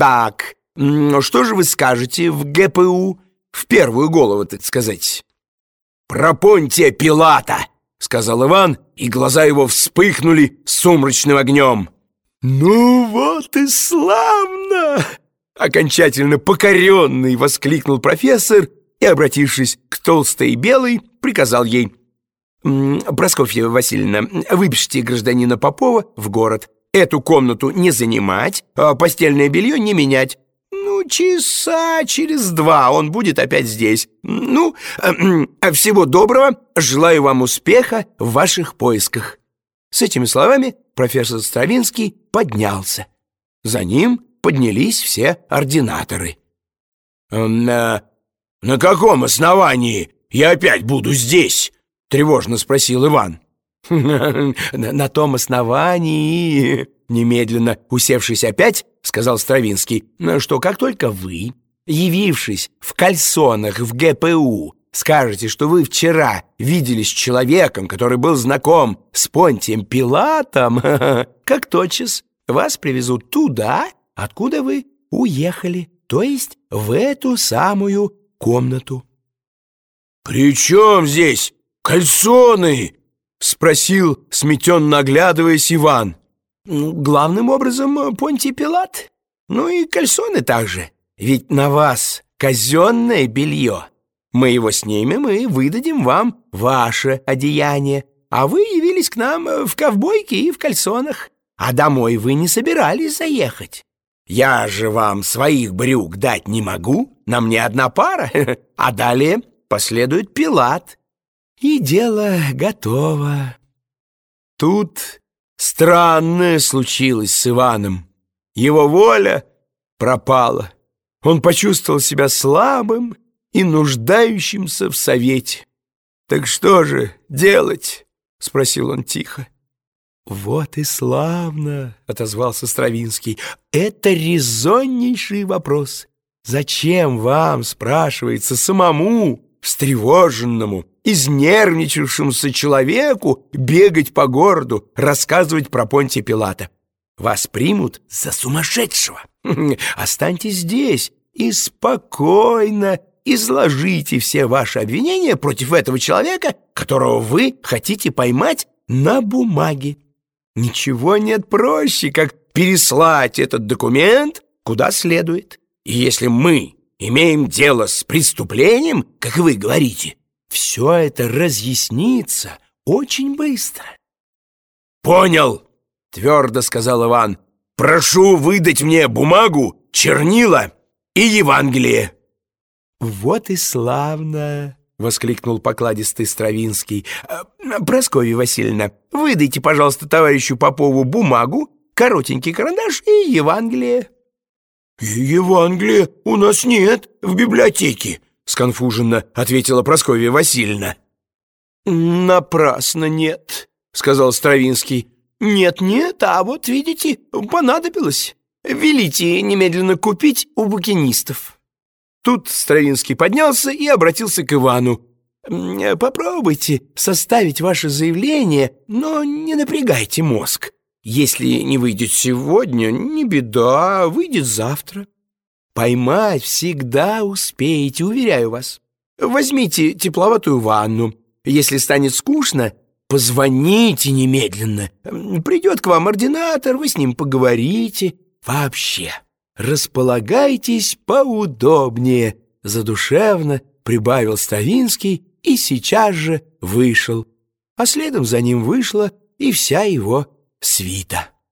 Так, что же вы скажете в ГПУ? В первую голову, так сказать. «Про Понтия Пилата!» — сказал Иван, и глаза его вспыхнули сумрачным огнем. «Ну вот и славно!» Окончательно покоренный воскликнул профессор и, обратившись к толстой белой, приказал ей «Проскофья Васильевна, выпишите гражданина Попова в город. Эту комнату не занимать, а постельное белье не менять. Ну, часа через два он будет опять здесь. Ну, э, всего доброго, желаю вам успеха в ваших поисках». С этими словами профессор Стравинский поднялся. За ним поднялись все ординаторы. «На, на каком основании я опять буду здесь?» — тревожно спросил Иван. «На том основании...» Немедленно усевшись опять, сказал Стравинский, что как только вы, явившись в кальсонах в ГПУ, скажете, что вы вчера виделись с человеком, который был знаком с Понтием Пилатом, как тотчас вас привезут туда, откуда вы уехали, то есть в эту самую комнату. «При чем здесь кальсоны?» — спросил, сметенно оглядываясь Иван. Ну, главным образом Понтий Пилат. Ну и кальсоны также. Ведь на вас казенное белье. Мы его снимем и выдадим вам ваше одеяние. А вы явились к нам в ковбойке и в кальсонах. А домой вы не собирались заехать. Я же вам своих брюк дать не могу, на мне одна пара, а далее последует Пилат. И дело готово. Тут странное случилось с Иваном. Его воля пропала. Он почувствовал себя слабым и нуждающимся в совете. «Так что же делать?» — спросил он тихо. «Вот и славно!» — отозвался Стравинский. «Это резоннейший вопрос. Зачем вам, спрашивается, самому, встревоженному, изнервничавшемуся человеку бегать по городу, рассказывать про Понтия Пилата. Вас примут за сумасшедшего. Останьтесь здесь и спокойно изложите все ваши обвинения против этого человека, которого вы хотите поймать на бумаге. Ничего нет проще, как переслать этот документ куда следует. И если мы имеем дело с преступлением, как вы говорите, все это разъяснится очень быстро. «Понял!» — твердо сказал Иван. «Прошу выдать мне бумагу, чернила и Евангелие». «Вот и славно!» — воскликнул покладистый Стравинский. «Э, «Прасковья Васильевна, выдайте, пожалуйста, товарищу Попову бумагу, коротенький карандаш и Евангелие». «Евангелия у нас нет в библиотеке», — сконфуженно ответила Прасковья Васильевна. «Напрасно нет», — сказал Стравинский. «Нет-нет, а вот, видите, понадобилось. Велите немедленно купить у букинистов». Тут Стравинский поднялся и обратился к Ивану. «Попробуйте составить ваше заявление, но не напрягайте мозг. Если не выйдет сегодня, не беда, выйдет завтра. Поймать всегда успеете, уверяю вас. Возьмите тепловатую ванну. Если станет скучно, позвоните немедленно. Придет к вам ординатор, вы с ним поговорите. Вообще, располагайтесь поудобнее. Задушевно прибавил Ставинский и сейчас же вышел. А следом за ним вышла и вся его свита.